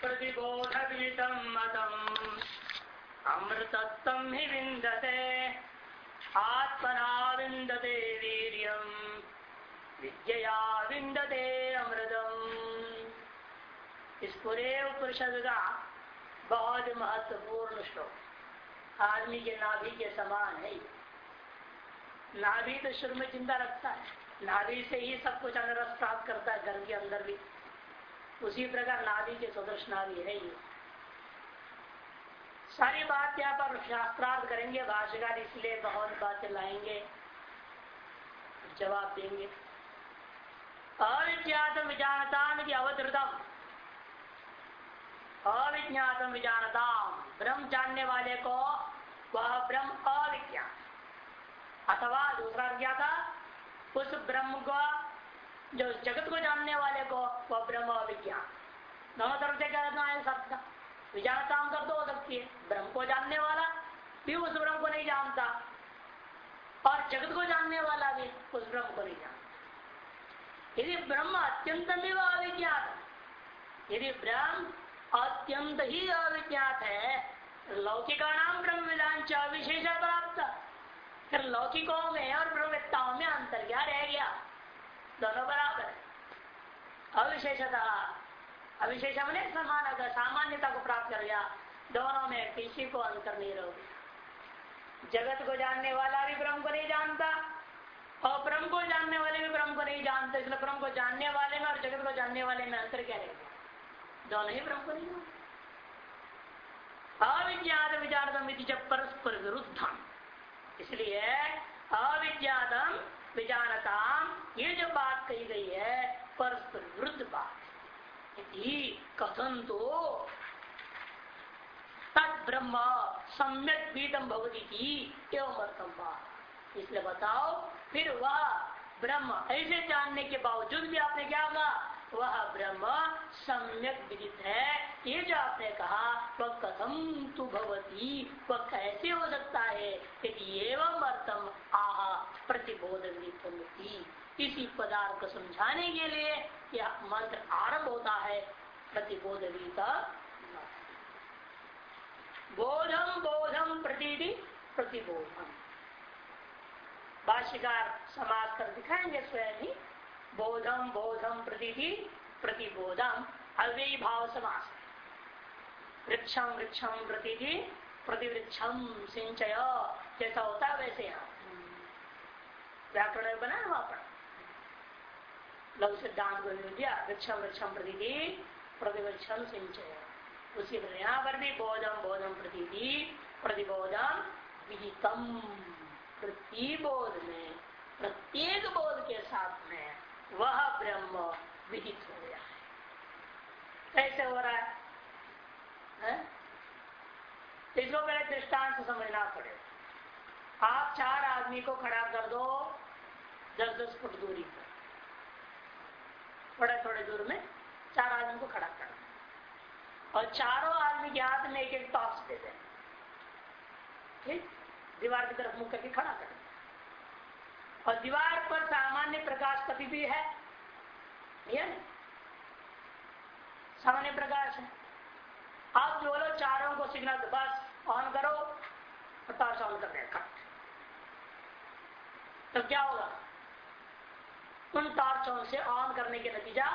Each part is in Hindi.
प्रतिबोध विदितम मतम अमृतत्व आत्मना विंदते वीर्यम। विद्या विंदते अमृतम। इस पूरे उपनिषद का बहुत महत्वपूर्ण श्लोक। आदमी के नाभि के समान है नाभि तो शुरू में चिंता रखता है। नाभि से ही सब कुछ अनरस प्राप्त करता है, घर के अंदर भी। उसी प्रकार नाभि के सदृश नाभि है ये। सारी बात यहाँ पर शास्त्रार्थ करेंगे, भाष्यकार इसलिए बहुत बातें लाएँगे, जवाब देंगे। अविज्ञातम विजानता अवतृतम अविज्ञातम विजानता ब्रह्म जानने वाले को वह ब्रह्म अविज्ञात। अथवा दूसरा क्या था? उस ब्रह्म को जो जगत को जानने वाले को, वह ब्रह्म विज्ञान। दोनों तरफ़ से क्या करना है? शब्द विजानता कर तो हो सकती है। ब्रह्म को जानने वाला भी उस ब्रह्म को नहीं जानता, और जगत को जानने वाला भी उस ब्रह्म को नहीं जानता। यदि ब्रह्म अत्यंत में अविज्ञात यदि ब्रह्म अत्यंत ही अविज्ञात है लौकिका नाम ब्रह्म विधान विशेष प्राप्त। फिर लौकिकों में और ब्रह्मवेत्ताओं में अंतर क्या रह गया? दोनों बराबर है। अविशेषता अविशेष ने समान अगर सामान्यता को प्राप्त कर गया दोनों में किसी को अंतर नहीं रह जगत को जानने वाला भी ब्रह्म को नहीं जानता, और ब्रह्म को जानने वाले भी ब्रह्म को नहीं जानते, इसलिए ब्रह्म को जानने वाले में और जगत को जानने वाले में अंतर क्या रहेगा दोनों ही ब्रह्म को नहीं जानते। अविज्ञात विचारदम जब परस्पर विरुद्धम इसलिए अविज्ञातम विजानता, ये जो बात कही गई है, परस्पर वृद्ध बात कथन तो तद ब्रह्म सम्यक पीतम भगवती थी एवं अर्थम इसलिए बताओ, फिर वह ब्रह्म ऐसे जानने के बावजूद भी आपने क्या कहा? वह ब्रह्म सम्यक विदित है। ये जो आपने कहा, वह कथम तु भवती, वह कैसे हो सकता है? यदि एवं अर्थम, आह, प्रतिबोध इसी पदार्थ को समझाने के लिए यह मंत्र आरंभ होता है, प्रतिबोध बोधम बोधम प्रतीति प्रतिबोधम भाष्यकार समाज कर दिखाएँगे स्वयं ही। बोधम बोधम प्रतीति प्रतिबोधम अव्ययी भाव समास वृक्षम वृक्षम प्रतीति प्रतिवृक्षम सिंचय, जैसा होता है वैसे यहाँ। व्याकरण बना वहाँ पर। लघु सिद्धांत को दिया वृक्षम वृक्षम प्रतीति प्रतिवृक्षम सिंचय। उसी पर यहाँ पर भी बोधम बोधम प्रतीति प्रतिबोधम विहितम। प्रतिबोध में, प्रत्येक बोध के साथ में वह ब्रह्म विदित हो गया। है कैसे हो रहा है? इसको पहले दृष्टांत समझना पड़ेगा आप चार आदमी को खड़ा कर दो दस दस फुट दूरी पर। थोड़े थोड़े दूर में चार आदमी को खड़ा कर और चारों आदमी के हाथ में एक एक टॉर्च दे दें। ठीक? दीवार की तरफ़ मुख करके खड़ा कर और दीवार पर सामान्य प्रकाश कभी भी है? सामान्य प्रकाश है। आप जो बोलो, चारों को सिग्नल बस ऑन करो और टॉर्च ऑन कर देगा तो क्या होगा? उन टॉर्चों से ऑन करने के नतीजा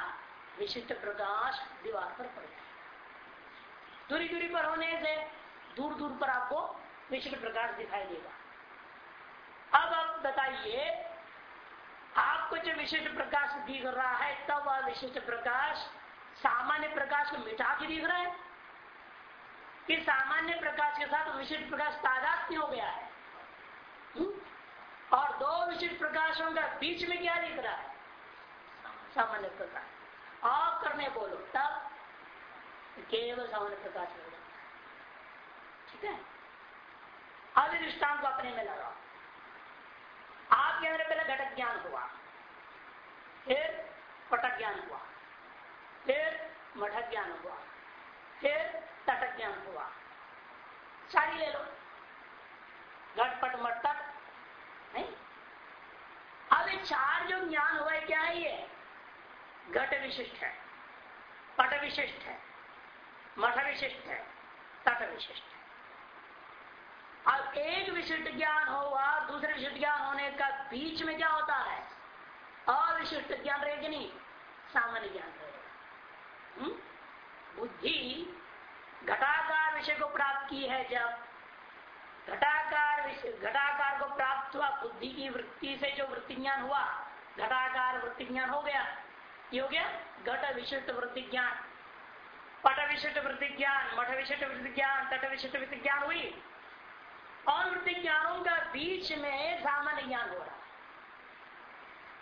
विशिष्ट प्रकाश दीवार पर पड़ दूरी दूरी पर होने से दूर दूर पर आपको विशिष्ट प्रकाश दिखाई देगा। अब आप बताइए, आपको जो विशिष्ट प्रकाश दिख रहा है, तब वह विशिष्ट प्रकाश सामान्य प्रकाश को मिटा के दिख रहा है। कि सामान्य प्रकाश के साथ विशिष्ट प्रकाश तादात्म्य हो गया है। हुँ? और दो विशिष्ट प्रकाशों का बीच में क्या दिख रहा है? सामान्य प्रकाश। ऑफ़ करने बोलो, तब केवल सामान्य प्रकाश हो जाता है ठीक है? अब दृष्टांत को अपने में लगाओ। आपके अंदर पहले घटक ज्ञान हुआ, फिर पटक ज्ञान हुआ, फिर मठक ज्ञान हुआ, फिर तटक ज्ञान हुआ। सारी ले लो। घटपट मटक नहीं? अब ये चार जो ज्ञान हुआ है, क्या है ये? घट विशिष्ट है, पट विशिष्ट है, मठ विशिष्ट है, तट विशिष्ट है। अब एक विशिष्ट ज्ञान होगा, दूसरे विशिष्ट ज्ञान होने का बीच में क्या होता है? अविशिष्ट ज्ञान रहेगी नहीं? सामान्य ज्ञान रहेगा हम्म? बुद्धि घटाकार विषय को प्राप्त की है जब। घटाकार विषय, घटाकार को प्राप्त हुआ, बुद्धि की वृत्ति से जो वृत्ति ज्ञान हुआ, घटाकार वृत्ति ज्ञान हो गया। ये हो गया घट विशिष्ट वृत्ति ज्ञान। पट विशिष्ट वृत्ति ज्ञान, मठ विशिष्ट वृत्ति ज्ञान, तट विशिष्ट वृत्ति ज्ञान हुई। और वृत्ति ज्ञानों का बीच में सामान्य ज्ञान हो रहा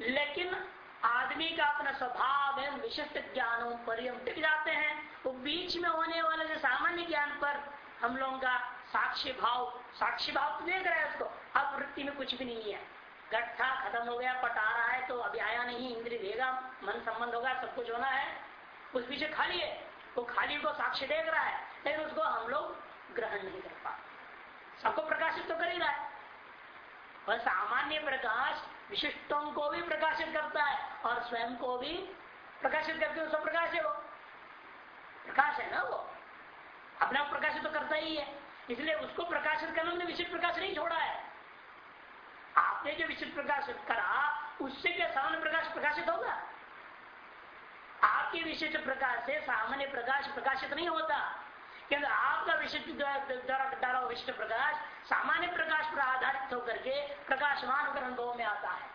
लेकिन आदमी का अपना स्वभाव है, विशिष्ट ज्ञानों पर ही हम टिक जाते हैं। वो बीच में होने वाले जो सामान्य ज्ञान पर हम लोगों का साक्षी भाव साक्षी भाव तो देख रहे हैं उसको। अब वृत्ति में कुछ भी नहीं है। गठा खत्म हो गया पटा रहा है तो अभी आया नहीं इंद्र देगा, मन संबंध होगा, सब कुछ होना है। उस पीछे खाली है। वो खाली को साक्ष्य देख रहा है, लेकिन उसको हम लोग ग्रहण नहीं कर पा सबको प्रकाशित तो कर ही रहा है और सामान्य प्रकाश विशिष्टों को भी प्रकाशित करता है और स्वयं को भी प्रकाशित करके उसका प्रकाश है वो। प्रकाश है ना वो? अपना प्रकाशित तो करता ही है। इसलिए उसको प्रकाशित करने में विशिष्ट प्रकाश नहीं छोड़ा है। आपने जो विशिष्ट प्रकाशित करा, उससे क्या सामान्य प्रकाश प्रकाशित होगा? आपके विशिष्ट प्रकाश से सामान्य प्रकाश प्रकाशित नहीं होता। क्योंकि आपका विशिष्ट द्वारा डाला विशिष्ट प्रकाश, सामान्य प्रकाश पर आधारित होकर के प्रकाशमान होकर अनुभव में आता है।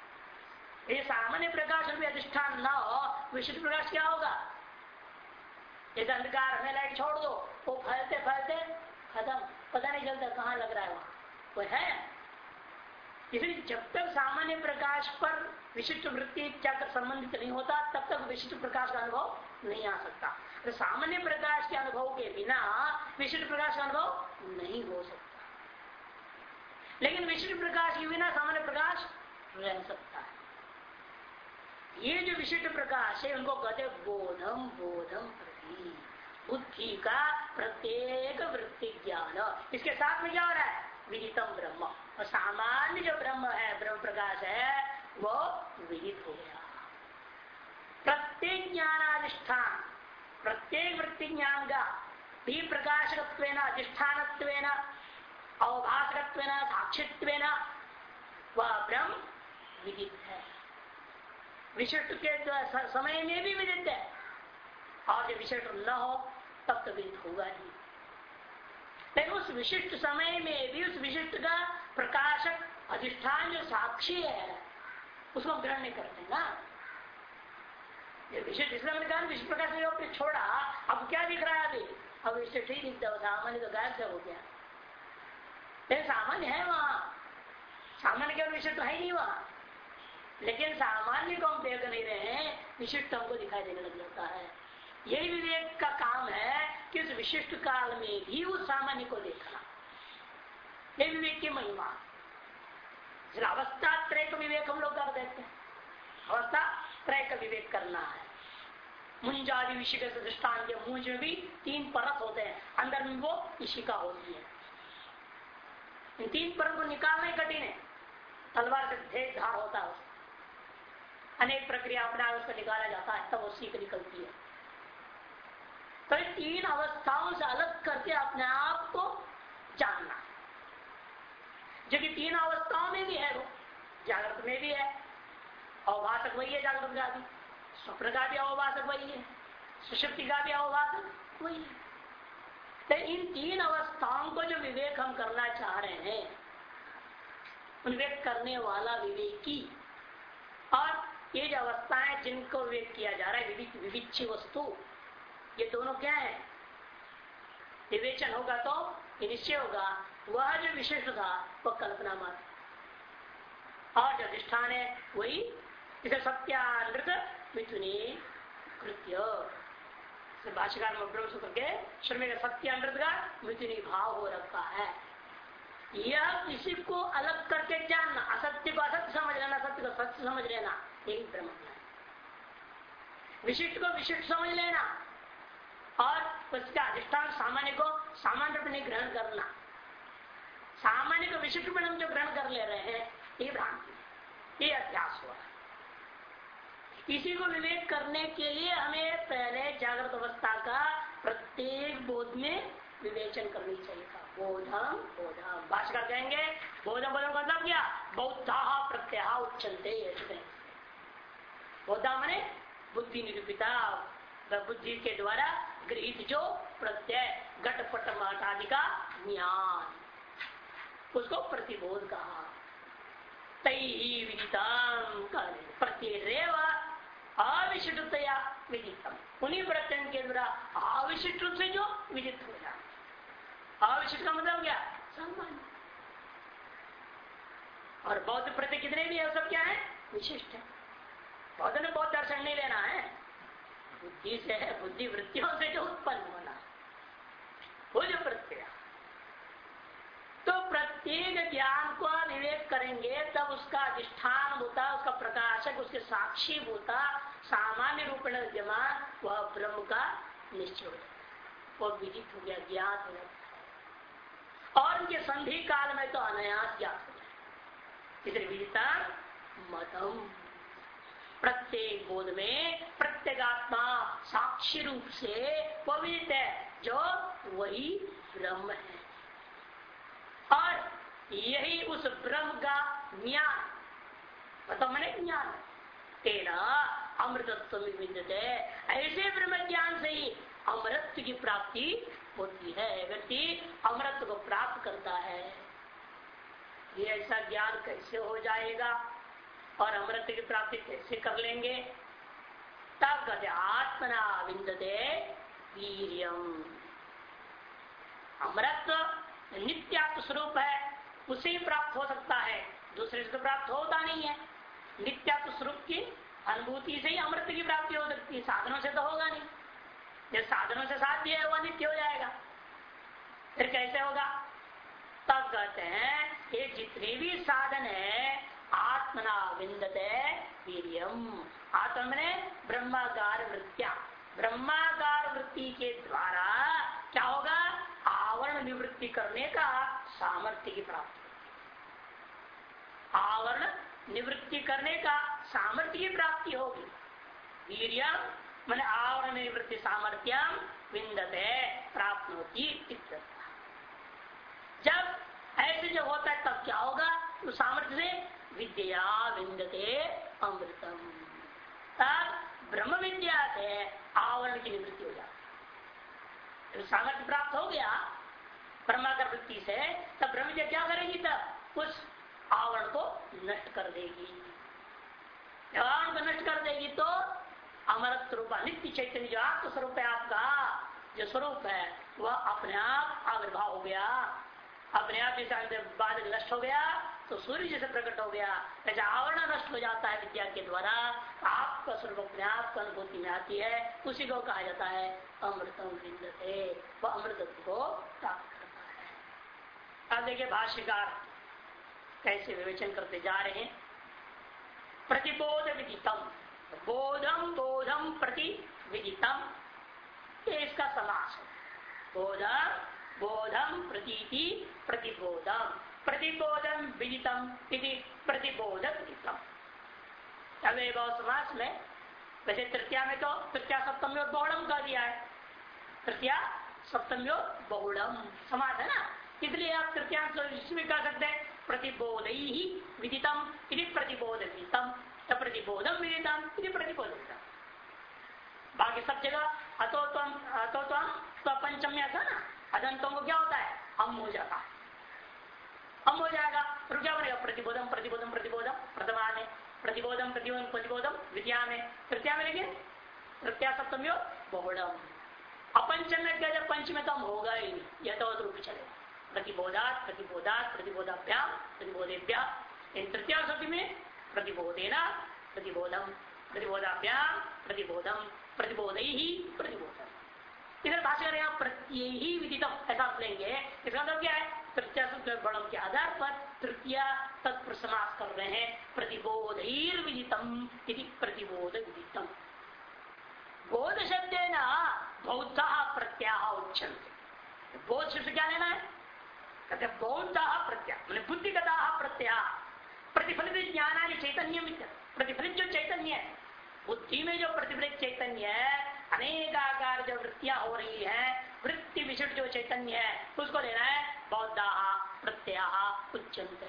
ये सामान्य प्रकाश में अधिष्ठान न हो, विशिष्ट प्रकाश क्या होगा? एक अंधकार हमें लाइट छोड़ दो, वो फैलते फैलते खत्म। पता नहीं चलता कहाँ लग रहा है वहाँ। वो है। इसलिए जब तक सामान्य प्रकाश पर विशिष्ट वृत्ति क्या संबंधित नहीं होता, तब तक विशिष्ट प्रकाश का अनुभव नहीं आ सकता। तो सामान्य प्रकाश के अनुभव के बिना विशिष्ट प्रकाश का अनुभव नहीं हो सकता। लेकिन विशिष्ट प्रकाश के बिना सामान्य प्रकाश रह सकता है। ये जो विशिष्ट प्रकाश है, उनको कहते बोधम बोधम प्रति बुद्धि का प्रत्येक वृत्ति ज्ञान। इसके साथ में क्या हो रहा है? विदितम ब्रह्म। और सामान्य जो ब्रह्म है, ब्रह्म प्रकाश है, वो विदित हो गया। प्रत्येक ज्ञानाधिष्ठान प्रत्येक वृत्ति ज्ञान का भी प्रकाशकत्व अधिष्ठान अवभाषक साक्षित्व वह ब्रह्म विदित है। विशिष्ट के समय में भी विदित है। और जब विशिष्ट न हो, तब तो विदित होगा ही लेकिन उस विशिष्ट समय में भी, उस विशिष्ट का प्रकाशक, अधिष्ठान जो साक्षी है, उसको ग्रहण नहीं करते ना। ये विशिष्ट इसलिए मैंने विशिष्ट प्रकाश ने छोड़ा, अब क्या दिख रहा है अभी अब विशिष्ट ही दिखता हो सामान्य तो गायब हो गया? सामान्य है वहाँ। सामान्य केवल विशिष्ट है नहीं वहाँ। लेकिन सामान्य को हम देख नहीं रहे हैं, विशिष्ट हमको दिखाई देने लग जाता है। यही विवेक का काम है कि उस विशिष्ट काल में भी उस सामान्य को देखना ये विवेक की महिमा। अवस्था त्रय का विवेक हम लोग कर देते हैं? अवस्था त्रय का विवेक करना है। मुंजादि विषय के दृष्टान के मुंज में भी तीन परत होते हैं। अंदर में वो इशिका होती है। इन तीन परत को निकालना ही कठिन है। तलवार से ढेर धार होता है अनेक प्रक्रिया अपना उसको निकाला जाता है, तब वो सीख निकलती है। तो तीन अवस्थाओं से अलग करके अपने आप को जानना। जो कि तीन अवस्थाओं में भी है वो जागृत में भी है अवभाषक वही है जागृत का भी। स्वप्न का भी अवभाषक वही है। सुशक्ति का भी अवभाषक वही है। तो इन तीन अवस्थाओं को जो विवेक हम करना चाह रहे हैं विवेक करने वाला विवेकी और ये जो अवस्थाएँ जिनको विवेक किया जा रहा है विविच्छ वस्तु, ये दोनों क्या है? विवेचन होगा तो निश्चय होगा, वह जो विशेष था वह कल्पना मात्र और जो अधिष्ठान है, वही इसे सत्यानृत मिथुनी, कृत्य। भाषिकार ब्रह्म के श्रमिक सत्यानृत का मिथुनी भाव हो रखा है। यह किसी को अलग करके जानना, असत्य को असत्य समझ लेना, सत्य को सत्य समझ लेना, यही ब्रह्म विशिष्ट को विशिष्ट समझ लेना और उसका अधिष्ठान सामान्य को सामान्य रूप में ग्रहण करना। सामान्य को विशिष्ट रूप में हम जो ग्रहण कर ले रहे हैं, ये भ्रांति ये अभ्यास हुआ इसी को विवेक करने के लिए हमें पहले जागृत अवस्था का प्रत्येक प्रतिबोध में विवेचन करनी चाहिए था। बोधम बोधम। भाषा कहेंगे, बोधम बोधम मतलब क्या? बौद्धा प्रत्यय उच्चनते बौद्धा मैंने बुद्धि निरूपिता बुद्धि के द्वारा गृहित जो प्रत्यय घटपट आदि का ज्ञान। उसको प्रतिबोध कहा। तई विदितम प्रतिरेव अविशिष्टतया विदितम उन्हीं प्रत्यय के द्वारा अविशिष्ट रूप से जो विदित हो जाए अविशिष्ट का मतलब क्या? सामान्य और बौद्ध प्रत्यय कितने भी है, सब क्या है? विशिष्ट है। बौद्ध ने बहुत दर्शन नहीं लेना है। बुद्धि से है, बुद्धि वृत्तियों से जो उत्पन्न होना है। वो जो प्रत्यय तो प्रत्येक ज्ञान को विवेक करेंगे, तब उसका अधिष्ठान होता, उसका प्रकाशक, उसके साक्षी होता, सामान्य रूप में विद्यमान, वह ब्रह्म का निश्चय हो जाता वो विदित हो गया, ज्ञात हो जाता और उनके संधि काल में तो अनायास ज्ञात हो जाए विदिता मतम प्रत्येक बोध में प्रत्येगात्मा साक्षी रूप से पवित्र है, जो वही ब्रह्म है। यही उस ब्रह्म का ज्ञान। मतलब मैंने ज्ञान। तेरा अमृतत्व विद्यते ऐसे ब्रह्म ज्ञान से ही अमृत की प्राप्ति होती है। व्यक्ति अमृत को प्राप्त करता है। ये ऐसा ज्ञान कैसे हो जाएगा? और अमृत की प्राप्ति कैसे कर लेंगे? तब कहते आत्मना विंदते वीरियम। अमृत नित्यात्म स्वरूप है। उसे ही प्राप्त हो सकता है। दूसरे से तो प्राप्त होता नहीं है। नित्यात्म स्वरूप की अनुभूति से ही अमृत की प्राप्ति हो सकती है। साधनों से तो होगा नहीं। जो साधनों से साध्य है, वह नित्य हो जाएगा। फिर कैसे होगा? तब कहते हैं ये जितने भी साधन है, आत्मना विंदते वीरियम। आत्म ने ब्रह्माकार वृत्तिया। ब्रह्माकार वृत्ति के द्वारा क्या होगा? आवरण निवृत्ति करने का सामर्थ्य की प्राप्ति आवरण निवृत्ति करने का सामर्थ्य की प्राप्ति होगी। वीर मैंने आवरण निवृत्ति सामर्थ्य विंदते प्राप्त होती जब ऐसे जब होता है, तब क्या होगा? उस सामर्थ्य से विद्या विंदते अमृतम। तब ब्रह्म विद्या से आवरण की निवृत्ति हो जाती सामर्थ्य प्राप्त हो गया परमाकर वृत्ति से, तब ब्रह्म क्या करेगी तब? उस आवरण को नष्ट कर देगी। आवरण को नष्ट कर देगी तो अमरत स्वरूप, नित्य चैतन्य जो आत्म स्वरूप है आपका, जो स्वरूप है, वह अपने आप आविर्भाव हो गया। अपने आप जैसे बादल नष्ट हो गया तो सूर्य जैसे प्रकट हो गया। ऐसा आवरण नष्ट हो जाता है विद्या के द्वारा। आपका स्वरूप अपने आप को अनुभूति में आती है। उसी को कहा जाता है, अमृतम विंदते। वह अमृत को प्राप्त करता है। अब देखिए भाष्यकार कैसे विवेचन करते जा रहे हैं? प्रतिबोध विदितम। बोधम बोधम प्रति विदितम। ये इसका समास है। बोधम बोधम प्रतीति प्रतिबोधम। प्रतिबोधन विदितम प्रतिबोधक विदितम। अब समास में, वैसे तृतीया में तो तृतीया सप्तमी और बहुड़म कर दिया है। तृतीया सप्तमी और बहुड़म समास है ना? इसलिए आप तृतीयांश में कह सकते हैं। प्रतिबोध ही विदितम प्रतिबोध विदितम प्रतिबोधम विदितम यदि प्रतिबोध बाकी सब जगह अतो तो अतो तो पंचम था ना अदंतों को क्या होता है हम हो जाता। है हम हो जाएगा फिर क्या बनेगा प्रतिबोधम प्रतिबोधम प्रतिबोधम प्रथमा में प्रतिबोधम प्रतिबोधम प्रतिबोधम द्वितीया में तृतीया में लेकिन तृतीया सप्तमी बहुड़म अपंचम में क्या जब पंच में तो हम होगा ही नहीं यह तो रूप चलेगा। प्रतिबोधात प्रतिबोधात प्रतिबोधाभ्याम प्रतिबोधेभ्या इन तृतीया सप्तमी में प्रतिबोधेना प्रतिबोधम प्रतिबोधाभ्याम प्रतिबोधम प्रतिबोध ही प्रतिबोधम। इधर भाषा यहाँ प्रत्यय ही विदितम। ऐसा लेंगे इसका मतलब क्या है? तृतीय बड़म के आधार पर तृतीय तत्पर समास कर रहे हैं। प्रतिबोध विदितम प्रतिबोध विदितम बोध शब्द न बौद्ध प्रत्याह उच्चनते बोध शब्द क्या लेना है? कहते बौद्ध प्रत्याह मैंने बुद्धिगता प्रत्याह प्रतिफलित ज्ञान चैतन्य प्रतिफलित जो चैतन्य है, बुद्धि में जो प्रतिफलित चैतन्य है अनेकाकार जो वृत्तियाँ हो रही है, वृत्ति विशिष्ट जो चैतन्य है, उसको लेना है बौद्धा प्रत्यय उच्चंत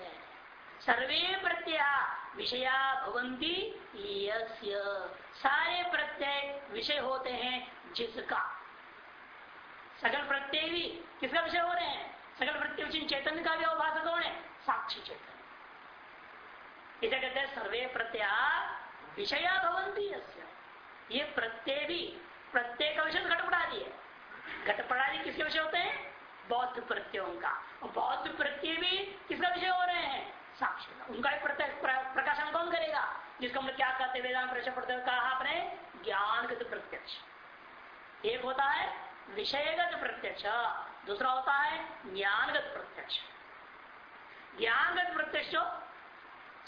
सर्वे प्रत्यय विषया भवंती सारे प्रत्यय विषय होते हैं जिसका। सकल प्रत्यय भी किसका विषय हो रहे हैं? सकल प्रत्यय चैतन्य का भी अवभाषक कौन है साक्षी चैतन्य इसे कहते हैं सर्वे प्रत्यय विषया भवंती ये प्रत्यय भी प्रत्यय का विषय घटपड़ादी है। घटपड़ादी किसके विषय होते हैं? बौद्ध प्रत्ययों का। बौद्ध प्रत्यय भी किसका विषय हो रहे हैं? साक्षी उनका भी प्रत्यय प्रकाशन कौन करेगा? जिसको हम क्या कहते वेदांत प्रश्न पढ़ते कहा आपने? ज्ञानगत प्रत्यक्ष। एक होता है विषयगत प्रत्यक्ष। दूसरा होता है ज्ञानगत प्रत्यक्ष। ज्ञानगत प्रत्यक्ष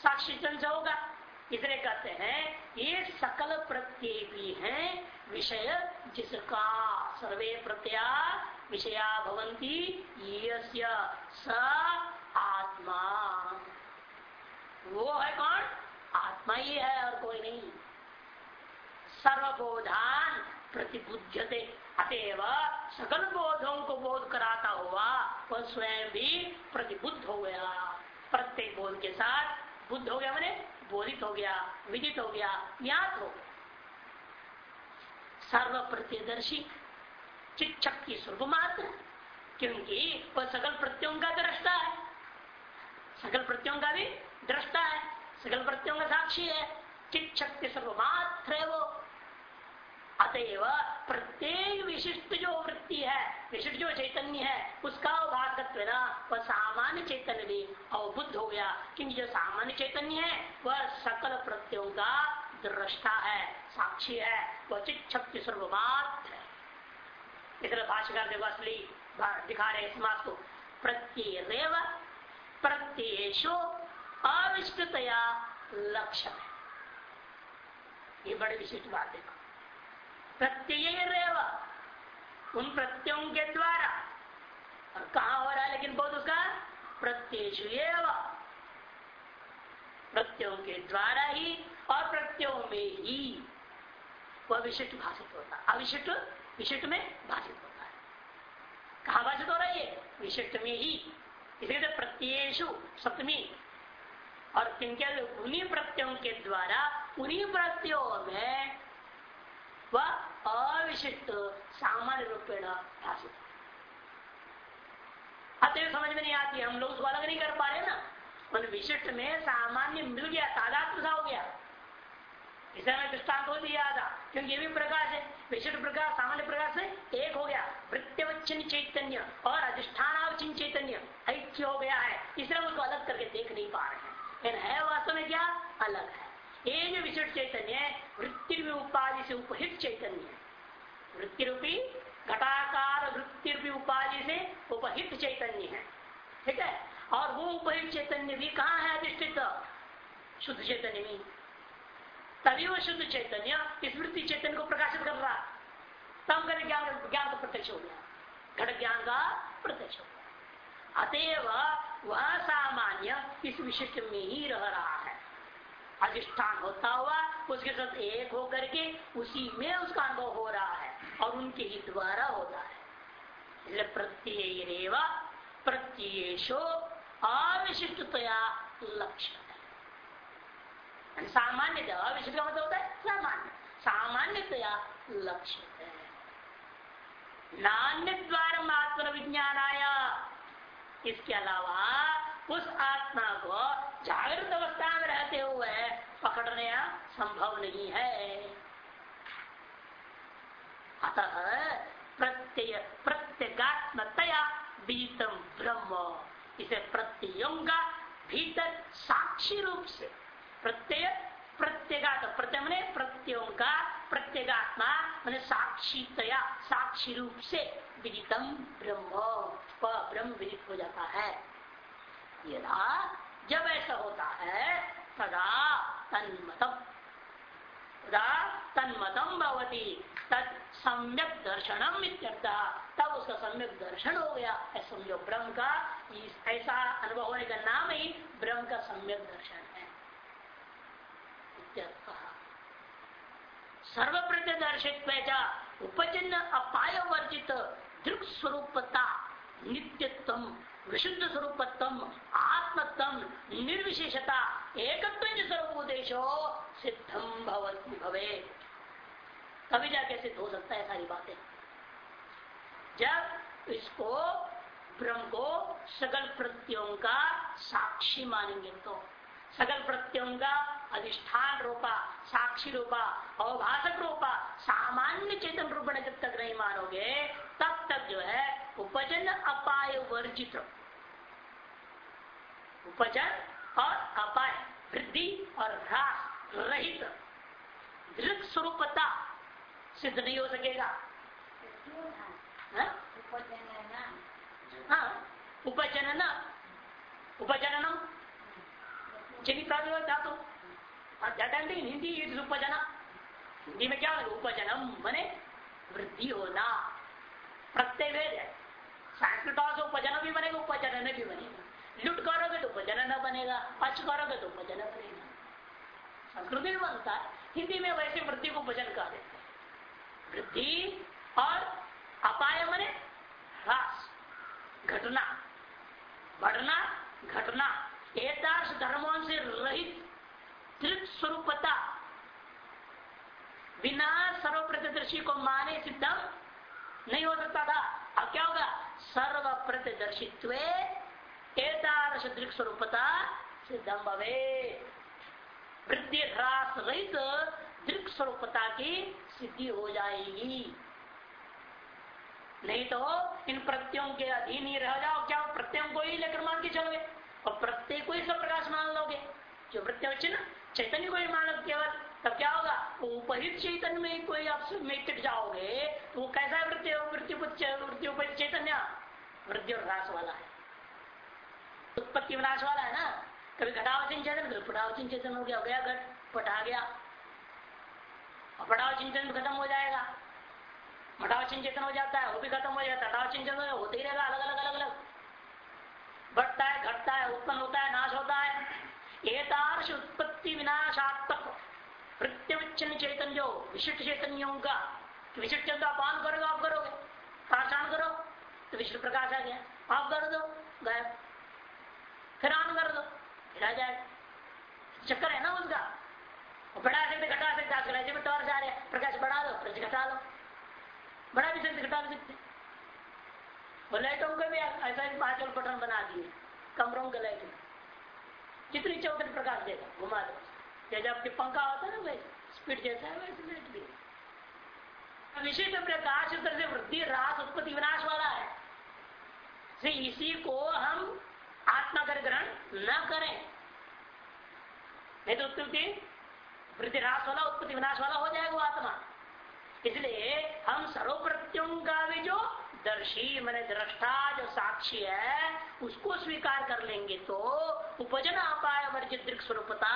साक्षी से होगा इसलिए कहते हैं, ये सकल प्रत्यय भी है, विषय जिसका सर्वे प्रत्यय विषया भवंती स आत्मा। वो है कौन? आत्मा ही है और कोई नहीं। सर्वबोधान प्रतिबुद्धते अतएव सकल बोधों को बोध कराता हुआ वह स्वयं भी प्रतिबुद्ध हो गया। प्रत्येक बोध के साथ बुद्ध हो गया मैंने, बोधित हो गया, विदित हो गया, ज्ञात हो सर्व प्रत्यदर्शी चिक्षक की स्वरूप मात्र, क्योंकि वह सकल प्रत्ययों का दृष्टा है। सकल प्रत्ययों का भी दृष्टा है, सकल प्रत्ययों का साक्षी है। चिक्षक के स्वरूप मात्र है वो। अतएव प्रत्येक विशिष्ट जो वृत्ति है, विशिष्ट जो चैतन्य है, उसका अभागत्व ना, वह सामान्य चैतन्य भी अवबुद्ध हो गया। क्योंकि जो सामान्य चैतन्य है, वह सकल प्रत्ययों का दृष्टा है, साक्षी है वह चित शक्ति है। इधर असली दिखा रहे समाज को। प्रत्यय प्रत्ययशो अविष्टतया लक्ष्य है। ये बड़े विशिष्ट बात देखो। प्रत्यय उन प्रत्ययों के द्वारा और कहा हो रहा है लेकिन बहुत उसका प्रत्यय प्रत्ययों के द्वारा ही और प्रत्ययों में ही वह विशिष्ट भाषित होता। है अविशिष्ट विशिष्ट में भाषित होता है। कहा भाषित हो रहा है विशिष्ट में ही। इसलिए प्रत्ययु सप्तमी और किनके उन्हीं प्रत्ययों के द्वारा, उन्हीं प्रत्ययों में वह अविशिष्ट सामान्य रूपेण भाषित। अतः समझ में नहीं आती, हम लोग उसको अलग नहीं कर पा रहे ना। मन विशिष्ट में सामान्य मिल गया तादात्म सा हो गया। इसे मैं दृष्टांत हो दिया था क्योंकि ये भी प्रकाश है। विशिष्ट प्रकाश, सामान्य प्रकाश से एक हो गया। वृत्तिवचन चैतन्य और अधिष्ठान चैतन्य ऐक्य हो गया है। इसलिए उसको अलग करके देख नहीं पा रहे हैं। है वास्तव में क्या? अलग है। ये जो विशिष्ट चैतन्य है वृत्ति उपाधि से उपहित चैतन्य वृत्ति रूपी घटाकार वृत्ति रूपी उपाधि से उपहित चैतन्य है ठीक है और वो उपहित चैतन्य भी कहाँ है अधिष्ठित शुद्ध चैतन्य में तभी वो शुद्ध चैतन्य इस वृत्ति चैतन्य को प्रकाशित कर रहा तब कर ज्ञान ज्ञान का प्रत्यक्ष हो गया घट ज्ञान का प्रत्यक्ष हो गया अतएव वह सामान्य इस विशिष्ट में ही रह रहा है अधिष्ठान होता हुआ उसके साथ एक होकर के उसी में उसका अनुभव हो रहा है और उनके ही द्वारा होता है। इसलिए प्रत्यय प्रत्ययशो अविशिष्टतया लक्ष्य है। सामान्य अविशिष्ट का मतलब होता है सामान्य, सामान्यतया लक्ष्य है। नान्य द्वारा आत्म विज्ञान आया इसके अलावा उस आत्मा को जागृत अवस्था में रहते हुए पकड़ने संभव नहीं है। अतः प्रत्यय, प्रत्यगात्मतया बीतम ब्रह्म। इसे प्रत्ययों का भीतर साक्षी रूप से। प्रत्यय, प्रत्येगात, प्रत्यय मैंने प्रत्ययों का प्रत्येगात्मा मैंने साक्षीतया, साक्षी रूप से विदितम ब्रह्म। ब्रह्म विदित हो जाता है। यदा जब ऐसा होता है, तदा तन्मतम। तदा तन्मतम भवती। तद सम्यक दर्शनम तब उसका सम्यक दर्शन हो गया। ऐसा समझो, ब्रह्म का ऐसा अनुभव होने का नाम ही ब्रह्म का सम्यक दर्शन है। सर्व प्रतिदर्शित्व उपजन अपाय वर्जित दृक् स्वरूपता नित्यत्व विशुद्ध स्वरूपत्व, आत्मत्व, निर्विशेषता एकत्व सर्वोदेशो सिद्धम भवे तभी जाके सिद्ध हो सकता है सारी बातें? जब इसको ब्रह्म को सकल प्रत्ययों का साक्षी मानेंगे तो सकल प्रत्ययों का अधिष्ठान रूपा, साक्षी रूपा, अवभाषक रूपा, सामान्य चेतन रूप जब तक नहीं मानोगे, तब तक जो है उपजन अपाय वर्जित। उपजन और अपाय, वृद्धि और ह्रास रहित दृढ़ स्वरूपता सिद्ध नहीं हो सकेगा। हाँ? हाँ उपजनन, उपजननम। चलिए प्राप्त धातु। हिंदी उपजना, हिंदी में क्या उपजनम बने वृद्धि होना। है। संस्कृत उपजन भी बनेगा, उपजनन भी बनेगा। लुट करोगे तो उपजन न बनेगा पच करोगे तो उपजन बनेगा। संस्कृत में बनता है, हिंदी में वैसे वृद्धि को उपजन कह देते वृद्धि और अपाय मने ह्रास, घटना। बढ़ना, घटना। एताश धर्मों से रहित त्रिक स्वरूपता। बिना सर्व प्रतिदर्शी को माने सिद्धम नहीं हो सकता था। अब क्या होगा? सर्व प्रतिदर्शित्व दृक स्वरूपता सिद्धम भवे वृद्धि ह्रास रहित स्वरूपता की सिद्धि हो जाएगी। नहीं तो इन प्रत्ययों के अधीन ही रह जाओ। क्या प्रत्ययों को ही लेकर मान के चलोगे? और प्रत्यय को ही सब प्रकाश मान लोगे। जो प्रत्यय चिन्ह चैतन्य को ही मान लो केवल। तब क्या होगा? उपहित चैतन्य में कोई आप में टिक जाओगे तो वो कैसा वृत्ति वृत्ति चैतन्य। वृद्धि और ह्रास वाला है। उत्पत्ति विनाश वाला है ना? कभी घटावचिन चेतन, कभी पटावचिन चेतन हो गया गया घट पटा गया। और पटावचिन चेतन खत्म हो जाएगा। मटावचिन चेतन हो जाता है, वो भी खत्म हो जाता है। हटावचिन चेतन होते ही रहेगा, अलग अलग अलग अलग। बढ़ता है, घटता है, उत्पन्न होता है, नाश होता है। एतार्श उत्पत्ति विनाशात्मक। प्रत्युच्चन चेतन जो, विशिष्ट चैतन्यों का विशिष्ट का पान करोगे, आप करोगे। प्राचान करो तो विशिष्ट प्रकाश आ गया। आप कर दो, गायब। फिर ऑन कर दो फिर आ जाए। चक्कर है ना उसका बढ़ा सकते घटा सकते आजकल ऐसे में टॉर्च आ रहे प्रकाश बढ़ा दो, फिर घटा लो। बढ़ा भी सकते घटा सकते वो लाइटों को भी ऐसा ही पाँच बटन बना दिए। कमरों के लाइट। जितनी चौकट प्रकाश देगा, घुमा दो। जैसे आपके पंखा होता है ना वैसे स्पीड जैसा है, वैसे लाइट भी विशिष्ट प्रकाश से वृद्धि, रास उत्पत्ति, विनाश वाला है। इसी को हम आत्मा ग्रहण न करें। नहीं तो उत्पत्ति ह्रास वाला, उत्पत्ति विनाश वाला हो जाएगा वो आत्मा। इसलिए हम सर्वप्रत्यों का भी जो दर्शी, मैंने दृष्टा, जो साक्षी है, उसको स्वीकार कर लेंगे तो उपजन अपाय वर्जित स्वरूपता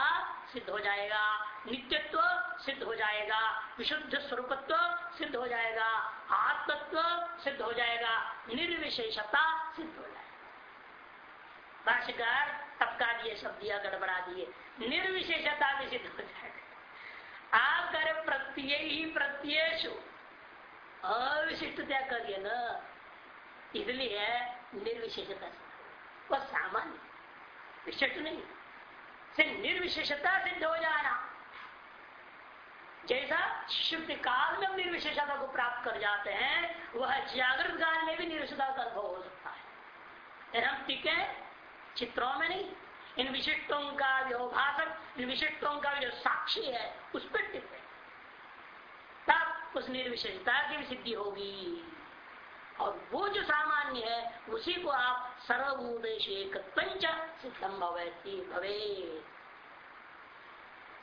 सिद्ध हो जाएगा, नित्यत्व सिद्ध हो जाएगा, विशुद्ध स्वरूपत्व सिद्ध हो जाएगा, आत्मत्व सिद्ध हो जाएगा, निर्विशेषता सिद्ध हो जाएगा। भाष्यकार टपका दिए शब्द दिया, गड़बड़ा दिए। निर्विशेषता भी सिद्ध हो जाएगा। आप करे प्रत्यय ही प्रत्ययु अविशिष्टता करिए न। इसलिए निर्विशेषता। वो सामान्य। विशिष्ट नहीं। से निर्विशेषता सिद्ध हो जाना। जैसा शुद्ध काल में निर्विशेषता को प्राप्त कर जाते हैं, वह जागृत काल में भी निर्विशेषता का अनुभव हो सकता है हम टिके चित्रों में नहीं, इन विशिष्टों का जो भाषक इन विशिष्टों का जो साक्षी है, उस पर तब उस निर्विशेषता की भी सिद्धि होगी। और वो जो सामान्य है, उसी को आप सर्वभूतेश एक भवे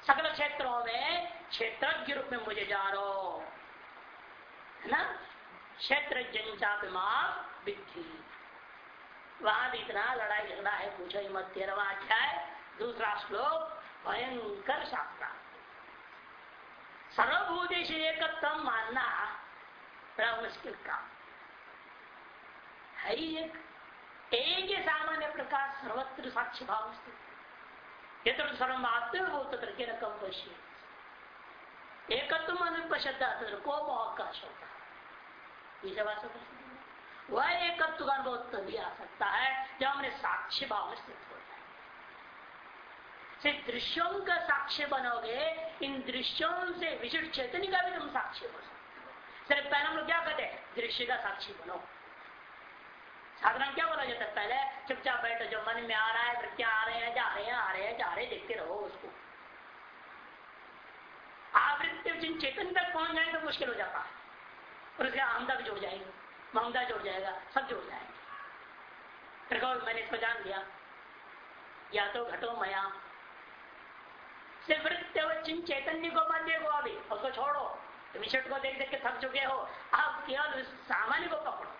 सकल क्षेत्रों में क्षेत्रज्ञ रूप में मुझे जानो, है ना? क्षेत्र जनचापिमा विधि वहाँ इतना लड़ाई झगड़ा है, पूछो ही मत तेरवा अध्याय दूसरा श्लोक, भयंकर शास्त्र। सर्वभूतेश एकत्व मानना बड़ा मुश्किल काम। है एक एक ही सामान्य प्रकार, सर्वत्र साक्ष्य भाव स्थित। ये तो सर्वमात्र हो तो न कम एकत्व अनुपशब्द को मोहकाश होता है वह एकत्व का अनुभव तभी आ सकता है जब हमने साक्ष्य भाव में स्थित हो जाए। सिर्फ़ दृश्यों का साक्ष्य बनोगे, इन दृश्यों से विशिष्ट चैतन्य का भी तुम साक्ष्य हो सकते हो। सिर्फ़ पहले हम लोग क्या कहते हैं? दृश्य का साक्षी बनो। साधारण क्या बोला जाता है पहले? चुपचाप बैठो, जो मन में आ रहा है, वृत्तियाँ आ रहे हैं, जा रहे हैं, आ रहे हैं, जा रहे हैं, देखते रहो उसको। आवृत्ति चेतन तक पहुँच जाए तो मुश्किल हो जाता है। और उसके अहमदा भी जुड़ जाएगी। ममदा जुड़ जाएगा, सब जुड़ जाएँगे। फिर मैंने इसको जान लिया। या तो घटो मया। सिर्फ़ चिन्ह चैतन्य को मत देखो अभी उसको छोड़ो। विषय को देख देख के थक चुके हो। आप केवल सामान्य को पकड़ो।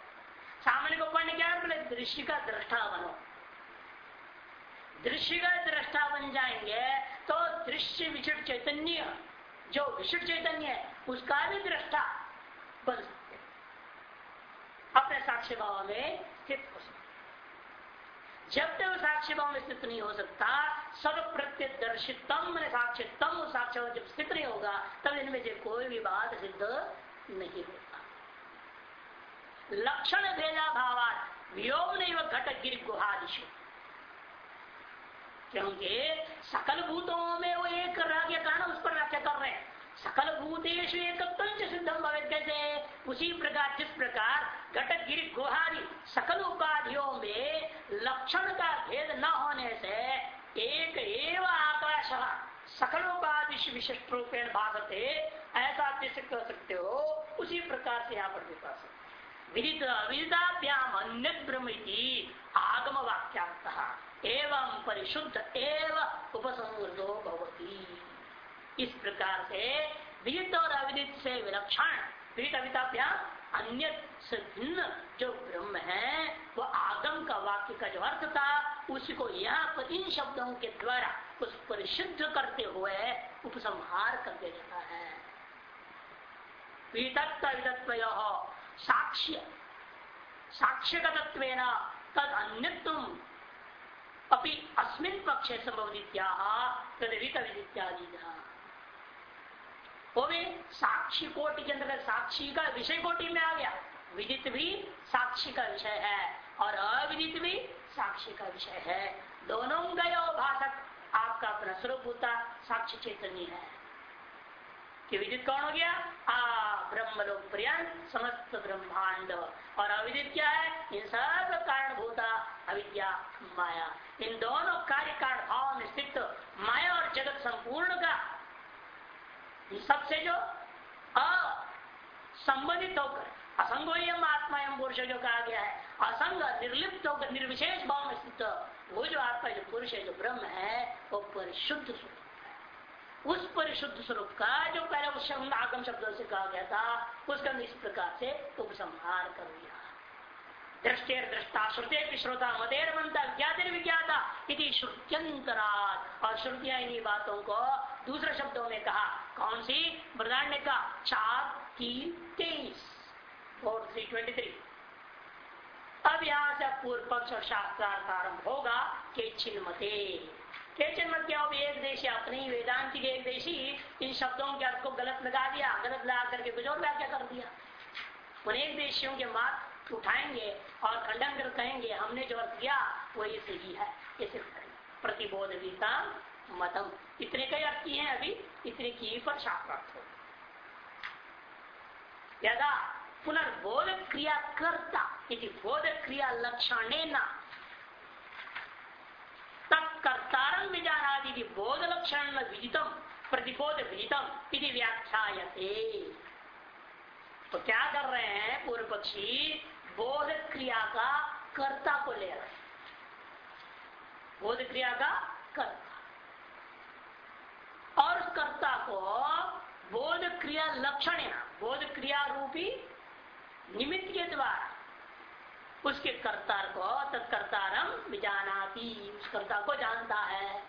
सामान्य को पढ़ने क्या बोले दृश्य का दृष्टा बनो। दृश्य का दृष्टा बन जाएँगे तो दृश्य विशिष्ट चैतन्य, जो विशिष्ट चैतन्य है, उसका भी दृष्टा बन सकते अपने साक्ष्य भाव में स्थित हो सकता जब तक साक्ष्य भाव में स्थित नहीं हो सकता सब प्रत्यदर्शितम साक्षितम साक्ष्य जब स्थित नहीं होगा, तब इनमें से कोई भी बात सिद्ध नहीं होता। लक्षण भेदा भावात, व्योम नहीं वह घट गिर गुहादिशु क्योंकि सकल भूतों में वो एक रह गया कारण उस पर व्याख्या उसी प्रकार, जिस प्रकार घटक गिर गुहादि सकल उपाधियों में लक्षण का भेद न होने से एक एवं आकाश सकल उपाधि विशिष्ट रूपेण भागते, ऐसा आप कह सकते हो, उसी प्रकार से यहाँ पर भी कर सकते विदित अविदिताभ्याम अन्य ब्रह्म आगम वाक्यार्थ एवं परिशुद्ध एवं उपसंवृदो भवती। इस प्रकार से विदित और अविदित से विलक्षण विदित अविताभ्याम अन्य से भिन्न जो ब्रह्म है, वो आगम का वाक्य का जो अर्थ था उसी को यहाँ पर इन शब्दों के द्वारा उस परिशुद्ध करते हुए उपसंहार कर देता है। विदत्त विदत्व साक्ष्य। साक्ष्यगतत्व तद अन्यत्व अपनी अस्मिन पक्षे संभवित्या तदित्यादि वो भी साक्षी कोटि के अंदर, साक्षी का विषय कोटि में आ गया। विदित भी साक्षी का विषय है और अविदित भी साक्षी का विषय है। दोनों गयो भाषक आपका अपना स्वरूप होता, साक्षी चैतन्य है। कि विदित कौन हो गया? आ ब्रह्म लोक समस्त ब्रह्मांड। और अविदित क्या है? इन सब कारण भूता अविद्या, माया। इन दोनों कार्य कारण भाव में स्थित माया और जगत संपूर्ण का सबसे जो असंबंधित होकर असंगो एम आत्मा एम पुरुष जो कहा गया है, असंग निर्लिप्त होकर, निर्विशेष भाव में स्थित, वो जो आपका जो पुरुष है, जो ब्रह्म है, वो परिशुद्ध स्वरूप उस परिशुद्ध स्वरूप का जो पहले उस आगम शब्दों से कहा गया था, उसका इस प्रकार से उपसंहार कर दिया। दृष्टि दृष्टा श्रुति श्रोता मदेर बनता ज्ञाति विज्ञाता इति श्रुत्यंतरात और श्रुतियाँ इन्हीं बातों को दूसरे शब्दों में कहा, कौन सी? मृदान्य का चार तीन तेईस। फोर थ्री ट्वेंटी थ्री अब यहाँ से पूर्व पक्ष और शास्त्रार्थ आरंभ होगा, के छिन्मते केचन मत क्या एक देशी अपने ही वेदांत के एक देशी, इन शब्दों के अर्थ को गलत लगा दिया, गलत लगा करके कुछ और व्याख्या कर दिया। उन एक देशियों के मात उठाएँगे और खंडन कर कहेंगे, हमने जो अर्थ किया, वो ये सही है। ये सिर्फ़ प्रतिबोध गीता, मतम। इतने कई अर्थ किए हैं अभी, इतने की पर शास्त्रार्थ हो। यदा पुनर्बोध क्रिया करता यदि बोध क्रिया लक्षण तत्कर्तारं विजानादि बोध लक्षण विदितम प्रतिबोध विदितम इति व्याख्यायते। तो क्या कर रहे हैं पूर्व पक्षी? बोध क्रिया का कर्ता को ले रहे बोध क्रिया का कर्ता। और उस कर्ता को बोध क्रिया लक्षण बोध क्रिया रूपी निमित्त के द्वारा उसके कर्ता को तत्कर्तारम विजानाती, उस कर्ता को जानता है।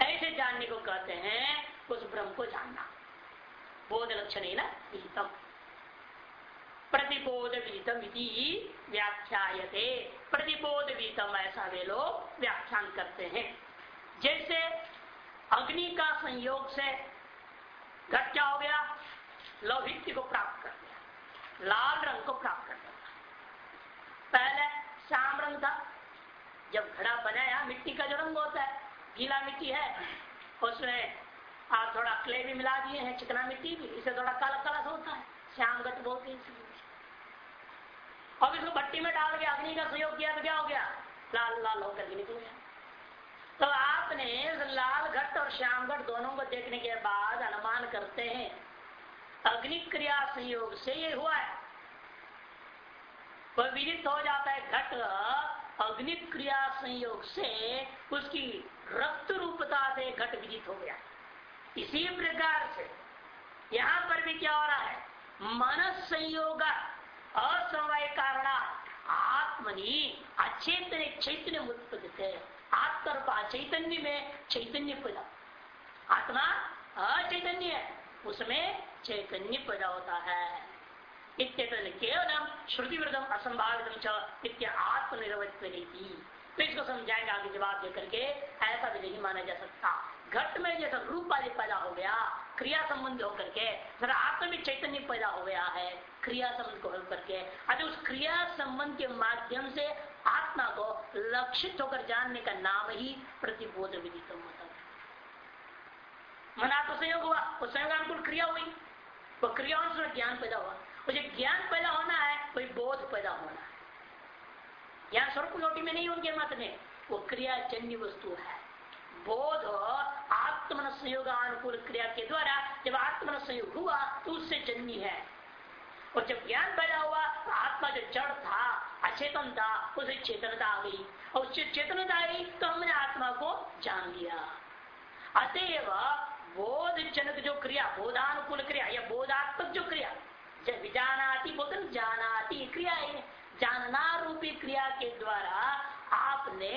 ऐसे जानने को कहते हैं, उस ब्रह्म को जानना। बोध लक्षण है ना प्रतिबोध विहितम व्याख्यायते। प्रतिबोध विहितम ऐसा वे लोग व्याख्यान करते हैं। जैसे अग्नि का संयोग से घट क्या हो गया लौहित्य को प्राप्त कर दिया, लाल रंग को प्राप्त कर दिया। पहले श्याम रंग था, जब घड़ा बनाया, मिट्टी का जो रंग होता है, गीला मिट्टी है, उसमें आप थोड़ा क्ले भी मिला दिए हैं, चिकना मिट्टी भी, इसे थोड़ा काला काला होता है। श्याम गट बोलते हैं अब इसको भट्टी में डाल के अग्नि का सहयोग किया तो क्या हो गया? लाल लाल होकर निकल गया। तो आपने लाल घट और श्याम घट दोनों को देखने के बाद अनुमान करते हैं। अग्नि क्रिया संयोग से ये हुआ है। वह विदित हो जाता है घट, अग्नि क्रिया संयोग से उसकी रक्त रूपता से घट विदित हो गया। इसी प्रकार से यहाँ पर भी क्या हो रहा है? मन संयोग असमवाय कारण आत्मनि अचेतन चैतन्य उत्पत्ति आत्मरूपा चैतन्य में चैतन्य पैदा। आत्मा अचैतन्य है उसमें चैतन्य पैदा होता है। केवलम श्रुति विरुद्धम असंभावित आत्मनिर्वत्व नीति तो इसको समझाएँगे आगे जवाब देकर के ऐसा भी नहीं माना जा सकता। घट में जैसा रूप आदि पैदा हो गया, क्रिया संबंध होकर के सर आत्म में चैतन्य पैदा हो गया है, क्रिया संबंध को होकर के। अरे उस क्रिया संबंध के माध्यम से आत्मा को लक्षित होकर जानने का नाम ही प्रतिबोध विधि सम्मत मना तो संयोग हुआ वो संयोग अनुकूल क्रिया हुई। वो क्रिया से ज्ञान पैदा हुआ। मुझे ज्ञान पैदा होना है कोई बोध पैदा होना है। ज्ञान स्वरूप लोटी में नहीं उनके मत में वो क्रिया जन्य वस्तु है। बोध आत्मन संयोग अनुकूल क्रिया के द्वारा जब आत्मन संयोग हुआ तो उससे जन्य है। और जब ज्ञान पैदा हुआ तो आत्मा जो जड़ था, अचेतन था, उसे चेतनता आ गई। और उससे चेतनता आई तो हमने आत्मा को जान लिया। अतएव बोध जनक जो क्रिया, बोधानुकूल क्रिया या बोधात्मक जो क्रिया जब विजानाती बोलते जानाती क्रिया है जानना रूपी क्रिया के द्वारा आपने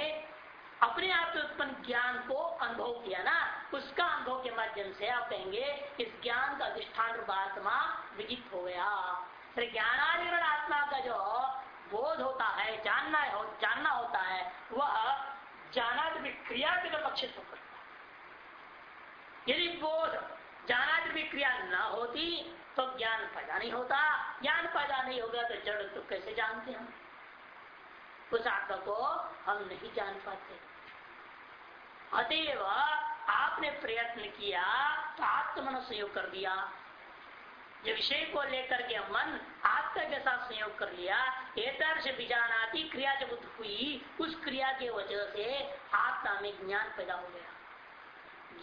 अपने आप से उत्पन्न ज्ञान को अनुभव किया ना, उसका अनुभव के माध्यम से आप कहेंगे, इस ज्ञान का अधिष्ठान रूप आत्मा विजित हो गया। ज्ञानाधिकरण आत्मा का जो बोध होता है, जानना हो, जानना होता है, वह जाना क्रिया के पक्ष हो। सकता यदि बोध जाना क्रिया न होती तो ज्ञान पैदा नहीं होता। ज्ञान पैदा नहीं होगा तो जड़ तो कैसे जानते हम? उस आत्मा को हम नहीं जान पाते। अतएव आपने प्रयत्न किया तो आत्मन संयोग कर दिया। जो विषय को लेकर के मन आत्मा के साथ संयोग कर लिया एकदर्श बीजानाती क्रिया जब हुई, उस क्रिया के वजह से आत्मा में ज्ञान पैदा हो गया।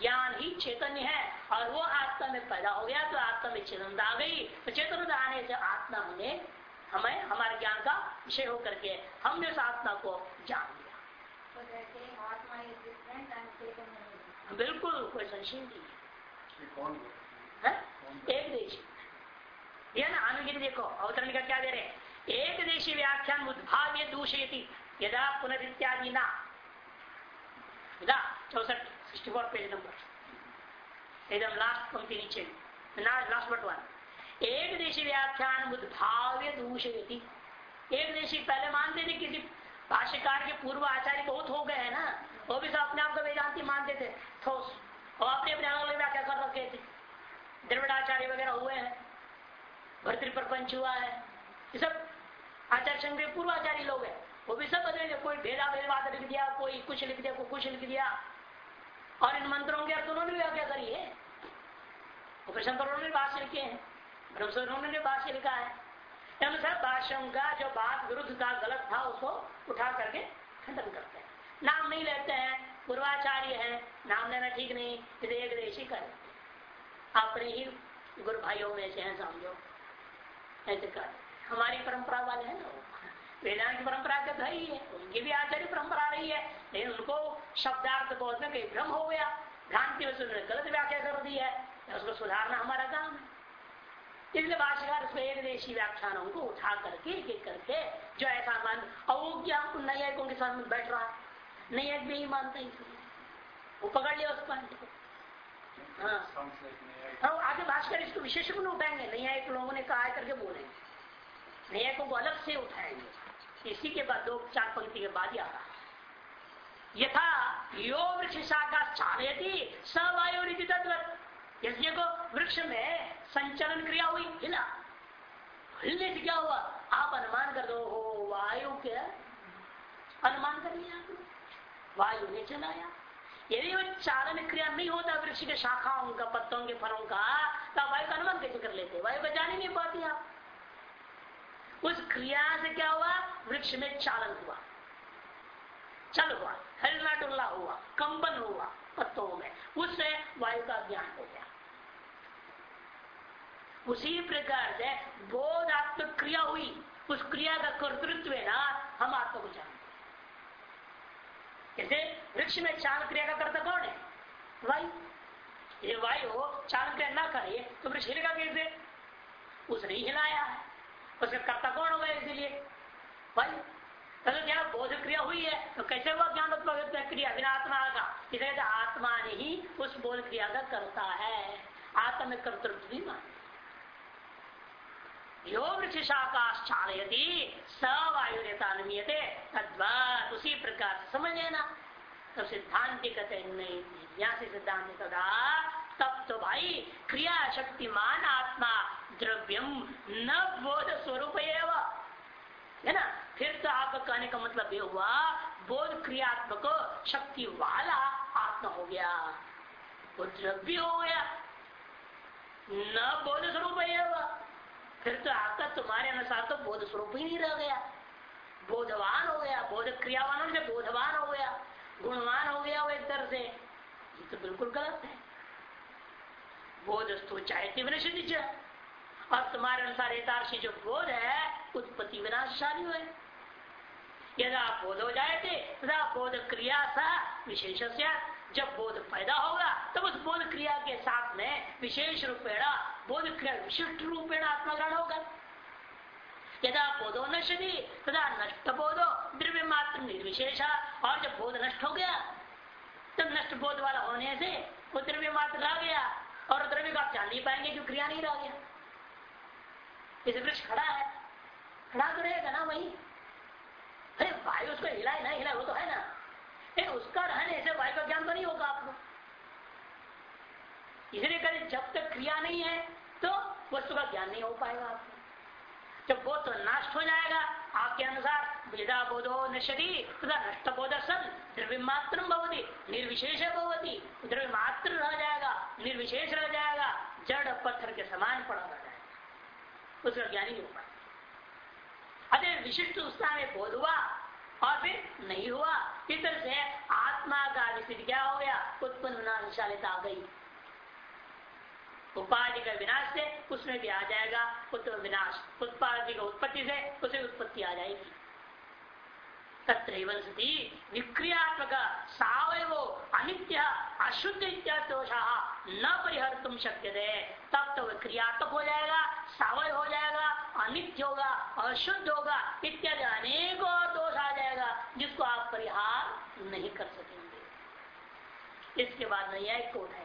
ज्ञान ही चैतन्य है, और वो आत्मा में पैदा हो गया तो आत्मा में चेतनता आ गई। तो चेतनता आने से आत्मा हमें हमें हमारे ज्ञान का विषय होकर के हमने उस आत्मा को जान लिया। बिल्कुल कोई संशय नहीं है। एक देश। यह ना अनुगिरी देखो अवतरण का क्या दे रहे एक देशी व्याख्यान उद्भाव्य दूषयती यदा पुनरित्यादि ना। यदा चौसठ सिक्सटी फोर पेज नंबर एकदम लास्ट पंक्ति नीचे। ना लास्ट बट वन एक देशी व्याख्यान उद्भाव्य दूषयती। एक देशी पहले मानते थे किसी भाष्यकार के पूर्व आचार्य बहुत हो गए हैं ना, वो भी सब अपने आप को वेदांति मानते थे, ठोस। और अपने अपने अलग व्याख्या कर रखे थे। द्रविड़ाचार्य वगैरह हुए हैं, भर्तृ प्रपंच हुआ है, ये सब आचार्य संघ पूर्व आचार्य लोग हैं, वो भी सब बदले कोई भेदा भेदवाद लिख दिया, कोई कुछ लिख दिया, कोई कुछ लिख दिया। और इन मंत्रों के अर्थ उन्होंने आज्ञा करी है। उपनिषद ने भाष्य लिखे हैं। ब्रह्मसर ने भाष्य लिखा है अनुसार भाष्यों का जो बात विरुद्ध था गलत था, उसको उठा करके खंडन करते हैं। नाम नहीं लेते हैं पूर्वाचार्य है, नाम लेना ठीक नहीं, इसे एक देशी कर अपने ही गुरु भाइयों में से हैं, समझो। ऐसे कर हमारी परंपरा वाले हैं ना वेदांत की परंपरा का तो ही है उनकी भी आचार्य परंपरा रही है, लेकिन उनको शब्दार्थ बोलते कहीं भ्रम हो गया। भ्रांति में गलत व्याख्या कर दी है उसको सुधारना हमारा काम है। इसलिए भाषाकार उसको एक देशी व्याख्यानों को उठा करके एक एक करके, जो ऐसा मान अवज्ञा न्यायिकों के सामने बैठ रहा है। न्यायिक भी नहीं मानते इसलिए वो पकड़ लिया उस पॉइंट को। हाँ। हाँ आगे भाषकर इसको विशेष में उठाएँगे। न्यायिक लोगों ने कहा करके बोलेंगे न्यायिकों को अलग से उठाएँगे। इसी के बाद दो, चार पंक्ति के बाद ही आ रहा है। यथा यो वृक्ष शाखा चालयती सवायु तत्व यज्ञ को वृक्ष में संचलन क्रिया हुई हिला हिलने से क्या हुआ? आप अनुमान कर दो हो वायु के अनुमान कर लिया वायु ने चलाया। यदि वो चालन क्रिया नहीं होता वृक्ष के शाखाओं का, पत्तों के फलों का तो आप वायु का अनुमान कैसे कर लेते? वायु का जान ही नहीं पाते आप। उस क्रिया से क्या हुआ? वृक्ष में चालन हुआ। चल हुआ, हिलना डुल्ला हुआ, कंपन हुआ पत्तों में। उससे वायु का ज्ञान हो गया। उसी प्रकार से बोधात्मक क्रिया हुई। उस क्रिया का कर्तृत्व है ना, हम आत्मा को जानते जैसे वृक्ष में चाल क्रिया का कर्ता कौन है? वायु। ये वायु चाल क्रिया ना करे तो वृक्ष हिलेगा कैसे? उसने ही हिलाया। है उसका कर्ता कौन होगा इसीलिए? वायु। तो क्या बोध क्रिया हुई है? तो कैसे हुआ ज्ञान उत्पन्न क्रिया बिना आत्मा का। इसलिए आत्मा ने ही उस बोध क्रिया का करता है। आत्मा में कर्तृत्व भी मान यो वृक्ष शाखाश्चालयती स वायु वायुरेतानुमीयते तद्वत उसी प्रकार समझ लेना। तो सिद्धांत कहते नहीं यहाँ से सिद्धांत कदा तब तो भाई क्रिया शक्तिमान आत्मा द्रव्यम न बोध स्वरूप है ना? फिर तो आपका कहने का मतलब ये हुआ, बोध क्रियात्मक शक्ति वाला आत्मा हो गया। वो द्रव्य हो गया। न बोध स्वरूप फिर तो आपका तुम्हारे अनुसार तो बोध स्वरूप ही नहीं रह गया। बोधवान हो गया बोध क्रियावान से बोधवान हो गया, गुणवान हो गया वो एक तरह से। ये तो बिल्कुल गलत है। बोधस्तु चाहे विनशित और तुम्हारे अनुसार यथार्शी जो बोध है, उत्पत्ति विनाशाली हुए। यदा बोध हो जाए थे तथा बोध क्रिया सा विशेष जब बोध पैदा होगा, तब उस बोध क्रिया के साथ में विशेष रूपेण, बोध क्रिया विशिष्ट रूपेण आत्मग्रहण होगा। यदा बोधो नशति तथा नष्ट बोधो द्रव्य मात्र निर्विशेष। और जब बोध नष्ट हो गया, तब नष्ट बोध वाला होने से वो द्रव्य मात्र रह गया, और द्रव्य को आप जान नहीं पाएँगे क्यों क्रिया नहीं रह गया। इस वृक्ष खड़ा है, खड़ा तो रहेगा ना वही। अरे भाई, उसको हिलाए ना, हिलाए, वो तो है ना। लेकिन उसका रहने से वायु का ज्ञान तो नहीं होगा आपको। इसलिए करें जब तक क्रिया नहीं है तो वस्तु का ज्ञान नहीं हो पाएगा आपको। जब वो तो नष्ट हो जाएगा, आपके अनुसार विदा बोधो नशरी तथा नष्ट बोध सन, द्रव्य मात्र भवती, निर्विशेष भवती, द्रव्य मात्र रह जाएगा, निर्विशेष रह जाएगा, जड़ पत्थर के समान पड़ा रह जाएगा। उसका ज्ञान ही नहीं हो पाएगा। अरे विशिष्ट उत्साह में बोध हुआ और फिर नहीं हुआ। इस तरह से आत्मा का विस्थित क्या हो गया। उत्पन्न होना विशालित आ गई। उपाधि का विनाश से उसमें भी आ जाएगा। उत्पन्न विनाश। उत्पादि का उत्पत्ति से उसे उत्पत्ति आ जाएगी। तत्र सती अनित्य अशुद्ध इत्यादोषा न परिहर तुम शक्य दे तब तो क्रियात्मक हो जाएगा सावय हो जाएगा, अनित्य होगा, अशुद्ध होगा, इत्यादि अनेकों दोष आ जाएगा, जिसको आप परिहार नहीं कर सकेंगे। इसके बाद नैयायिक को उठाएँगे